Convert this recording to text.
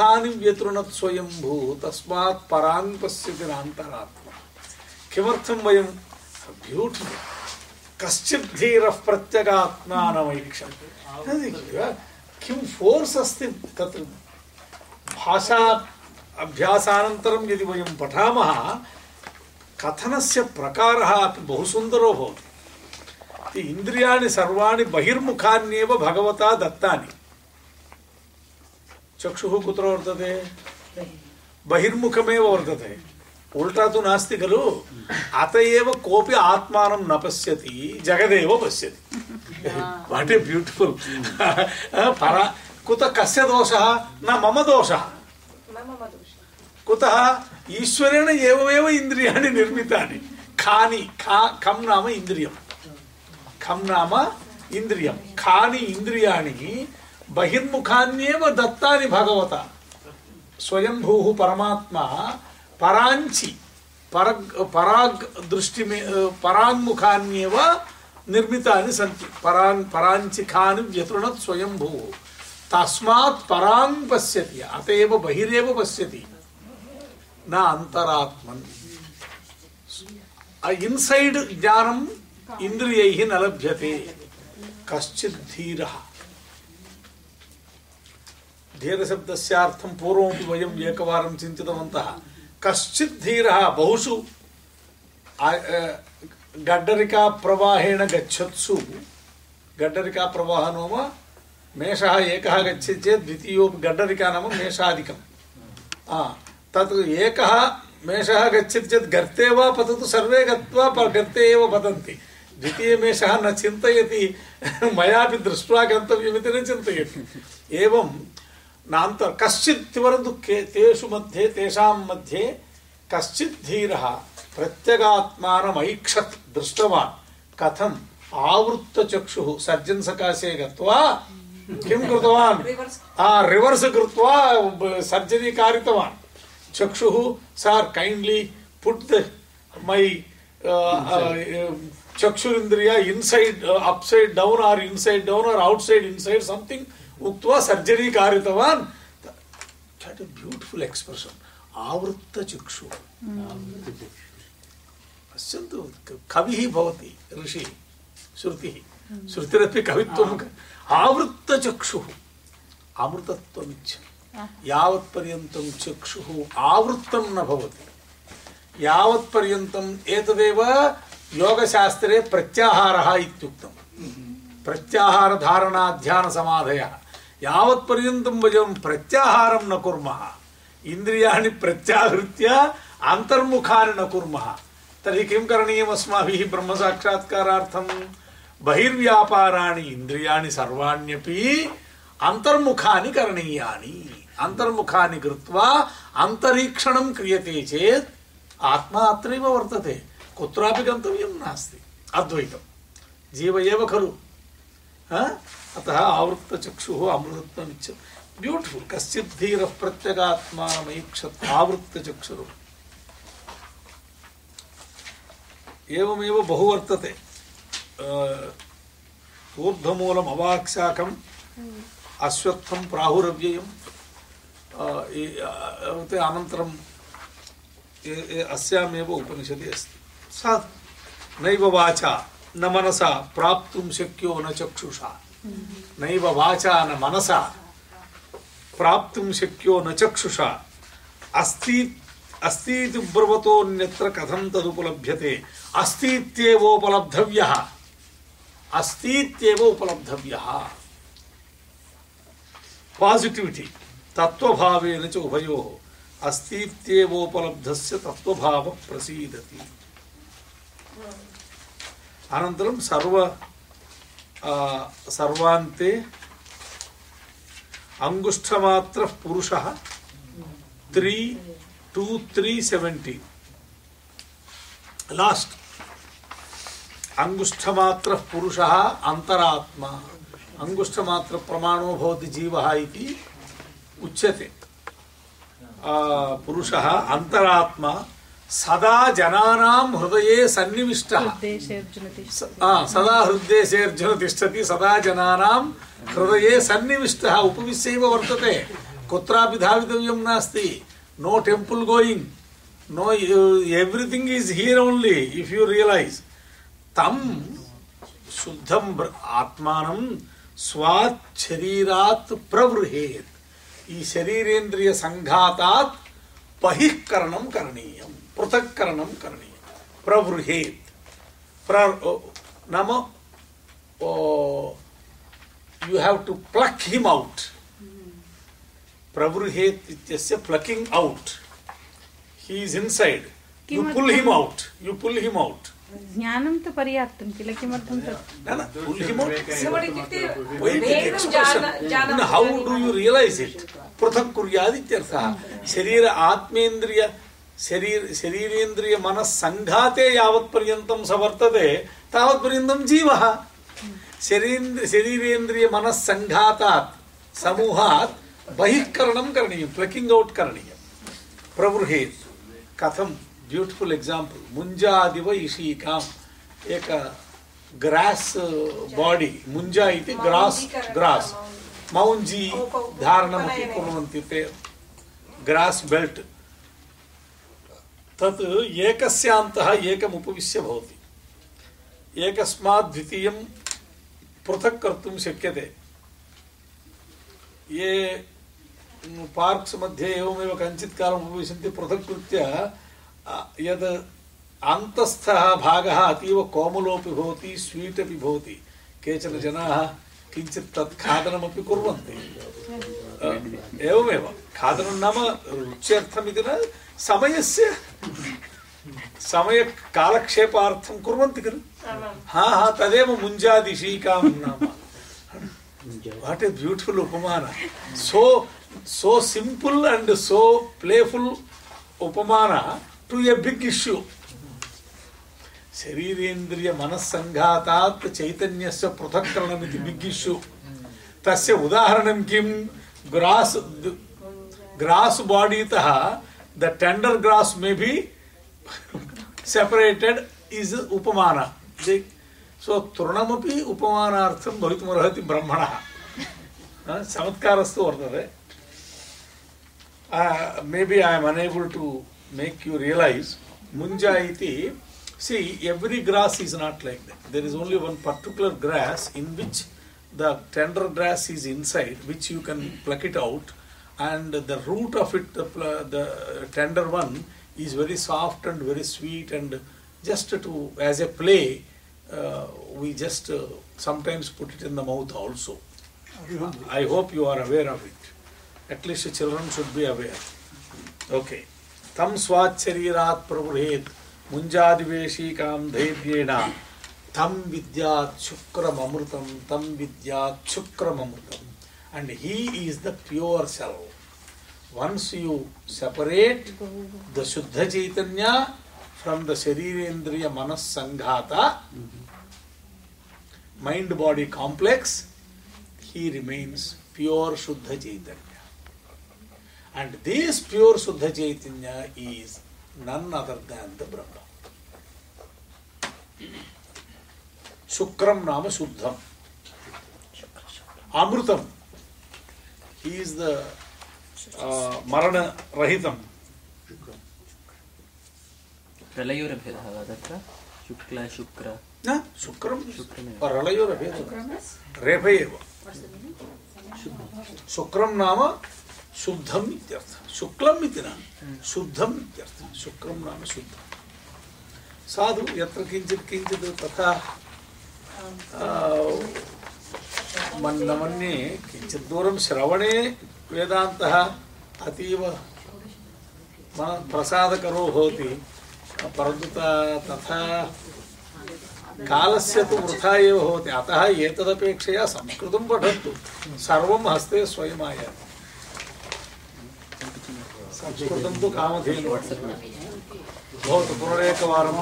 खानि व्यतृणत् स्वयंभू तस्मात् परान् पश्यति नान्तरात्मा किमर्थं वयं ब्यूटिफुल्? कश्चित् धीरः प्रत्यगात्मानमैक्षते किं फोर्स् अस्ति तत् भाषा अभ्यासानन्तरं यदि वयं पठामः, कथनस्य प्रकारः अपि बहु सुन्दरो भवति इन्द्रियाणि सर्वाणि बहिर्मुखान्येव भगवता दत्तानि। चक्षुः कुत्र वर्तते बहिर्मुखमेव वर्तते उल्टा तु नास्ति खलु अत एव कोऽपि आत्मानं न पश्यति जगदेव पश्यति वाट् ए ब्यूटिफुल् परा कुतः कस्य दोषः न मम दोषः कुतः ईश्वरेण एवमेव इन्द्रियाणि निर्मितानि खानि खा खं नाम इन्द्रियं खं नाम इन्द्रियं खानि इन्द्रियाणि बहिर्मुखान्येव दत्तानि भगवता। स्वयंभूः परमात्मा पर पराग् दृष्टि पराङ्मुखान्येव निर्मितानि सन्ति। परान्, पराञ्चिखानि व्यतृणत् स्वयंभूः। तस्मात् पराङ् पश्यति अत एव बहिरेव पश्यति। न अन्तरात्मन्। इन्सैड् ज्ञानम् इन्द्रियैः न लभ्यते। कश्चित् धीरः। धीरशब्दस्यार्थं पूर्वमपि वयम् एकवारं चिन्तितवन्तः। कश्चित् धीरः, बहुषु गड्डरिकाप्रवाहेण गच्छत्सु। गड्डरिकाप्रवाहः नाम मेषः एकः गच्छति चेत् द्वितीयोपि गड्डरिका नाम मेषादिकं। तत् एकः मेषः गच्छति चेत् गर्ते वा पततु, सर्वे गत्वा गर्ते एव पतन्ति। द्वितीयमेषः न चिन्तयति। मयापि दृष्ट्वा गन्तव्यमिति न चिन्तयति। एवं नान्त कश्चित् तेषु मध्ये तेषां मध्ये कश्चित् धीरः प्रत्यगात्मानमैक्षत् दृष्टवान्। कथम्? आवृत्तचक्षुः सर्जन् सकाशे गत्वा किं कृतवान्? रिवर्स् कृत्वा सर्जरी कारितवान्। चक्षुः sir kindly put the my चक्षुरिन्द्रिय inside upside down or inside down or outside inside something उक्त्वा सर्जरी कारितवान्। दट् ब्यूटिफुल् एक्स्प्रेशन् आवृत्तचक्षु पश्यन्तु कविः भवति ऋषिः श्रुतिः। श्रुतिरपि कवित्वम् आवृत्तचक्षुः अमृतत्वमिच्छ यावत्पर्यन्तं चक्षुः आवृत्तं न भवति। यावत्पर्यन्तम् एतदेव योगशास्त्रे प्रत्याहारः इत्युक्तम्। प्रत्याहारधारणाध्यानसमाधयः। यावत्पर्यन्तं वयं प्रत्याहारं न कुर्मः। इन्द्रियाणि प्रत्याहृत्य अन्तर्मुखानि न कुर्मः। तर्हि किं करणीयम् अस्माभिः ब्रह्मसाक्षात्कारार्थं? बहिर्व्यापाराणि इन्द्रियाणि सर्वाण्यपि अन्तर्मुखानि करणीयानि। अन्तर्मुखानि कृत्वा अन्तरीक्षणं क्रियते चेत् आत्मा अत्रैव वर्तते। कुत्रापि गन्तव्यं नास्ति। अद्वैतं जीव एव खलु। अतः आवृत्तचक्षुः अमृतत्वमिच्छति। ब्यूटिफुल् कश्चित् धीरः प्रत्यगात्मानमैक्षत् आवृत्तचक्षुरुः एवमेव बहु वर्तते ऊर्ध्वमूलम् अवाक्शाकम् अश्वत्थं प्राहुरव्ययम् अनन्तरं अस्यामेव उपनिषदि अस्ति। सा नैव वाचा। न मनसा, प्राप्तुं शक्यो न चक्षुषा। नैव वाचा न मनसा, प्राप्तुं शक्यो न चक्षुषा। अस्ति अस्तीति ब्रवतोऽन्यत्र कथं तदुपलभ्यते? अस्तीत्येवोपलब्धव्यः। अस्तीत्येव उपलब्धव्यः पासिटिविटि तत्त्वभावेन च उभयोः। अस्तीत्येवोपलब्धस्य तत्त्वभावः प्रसीदति अनन्तरं सर्व सर्वान्ते अङ्गुष्ठमात्रः पुरुषः three two three seventy last अङ्गुष्ठमात्रः पुरुषः अन्तरात्मा अङ्गुष्ठमात्रप्रमाणो भवति जीवः इति उच्यते। पुरुषः अन्तरात्मा सदा जनानां हृदये सन्निविष्टः। सदा हृद्देशेऽर्जुन तिष्ठति सदा जनानां हृदये सन्निविष्टः। उपविश्यैव वर्तते। कुत्रापि धावितव्यं नास्ति no temple going no everything is here only if you realise तं शुद्धं आत्मानं स्वात् शरीरात् प्रवृहेत्। ई शरीरेन्द्रियसङ्घातात् बहिःकरणं करणीयम्। पृथक्करण करणीयं। प्रवृहेत। प्र नाम you have to pluck him out प्रवृहेत इत्यस्य plucking out he is inside you pull him out you pull him out ज्ञानं तु पर्याप्तं किल किमर्थं तत्? How do you realise it पृथक् कुर्यादित्यर्थः। शरीर आत्मेन्द्रिय शरीर शरीरेन्द्रिय मनः सङ्घाते यावत् पर्यन्तं स वर्तते तावत् पर्यन्तं जीवः शरीन्द्र शरीरेन्द्रिय मनः सङ्घातात् समूहात् बहिष्करणं करणीयं प्लकिङ्ग् औट् करणीयं प्रवृहेत् कथं ब्यूटिफुल् एक्साम्पल् मुञ्जादिव इषीकाम् एक ग्रास् बाडि मुञ्जा इति ग्रास् ग्रास् मौञ्जी धारणमपि कुर्वन्ति ते ग्रास् बेल्ट् तत् एकस्यान्तः एकम् उपविश्य भवति एकस्मात् द्वितीयं पृथक् कर्तुं शक्यते। ये पार्क्स् मध्ये एवमेव कञ्चित् कालम् उपविशन्ति पृथक् कृत्य यद् अन्तस्थः भागः अतीव कोमलोऽपि भवति, स्वीट् अपि भवति। केचन जनाः किञ्चित् तत् खादनमपि कुर्वन्ति। एवमेव। खादनं नाम रुच्यर्थमिति न समयस्य समयकालक्षेपार्थं कुर्वन्ति खलु हा हा तदेव मुञ्जादिशीकां नाम What a beautiful upamana. So, so simple and so playful upamana to a big issue. शरीरेन्द्रिय मनस्सङ्घातात् चैतन्यस्य पृथक्करणमिति बिग् इश्यू तस्य उदाहरणं किं grass grass बाडीतः the tender grass may be separated is उपमाना so तृणमपि उपमानार्थं भवितुमर्हति ब्रह्मणः हा, चमत्कारस्तु वर्तते may be I am unable to make you realise मुञ्जा इति see every grass is not like that there is only one particular grass in which the tender grass is inside which you can pluck it out and the root of it, the, the tender one, is very soft and very sweet and just to, as a play, uh, we just uh, sometimes put it in the mouth also. I hope you are aware of it. At least children should be aware. Okay. Tam swacharirat prabhuhet munjadivesikam dhairyena tam vidya chukra amrutam tam vidya chukra amrutam and he is the pure self once you separate the shuddha chaitanya from the sharirendriya manas sanghata mind body complex he remains pure shuddha chaitanya. And this pure shuddha chaitanya is none other than the brahma. Shukram nama shuddham. Amrutam he is the uh, marana rahitam न शुक्रं शुक्रमेव। रलयोरभेदः रेफ एव शुक्रं नाम शुद्धम् इत्यर्थः शुक्लम् इति न शुद्धम् इत्यर्थः शुक्रं नाम शुद्धं साधु यत्र किञ्चित् किञ्चित् तथा आ, मन् न मन्ये किञ्चित् दूरं श्रवणे वेदान्तः अतीव मन प्रसादकरो भवति। परन्तु तथा कालस्य तु वृथा एव भवति। अतः एतदपेक्षया संस्कृतं पठन्तु। सर्वं हस्ते स्वयम् आयाति संस्कृतं तु कामधेनु। भवतु पुनरेकवारं।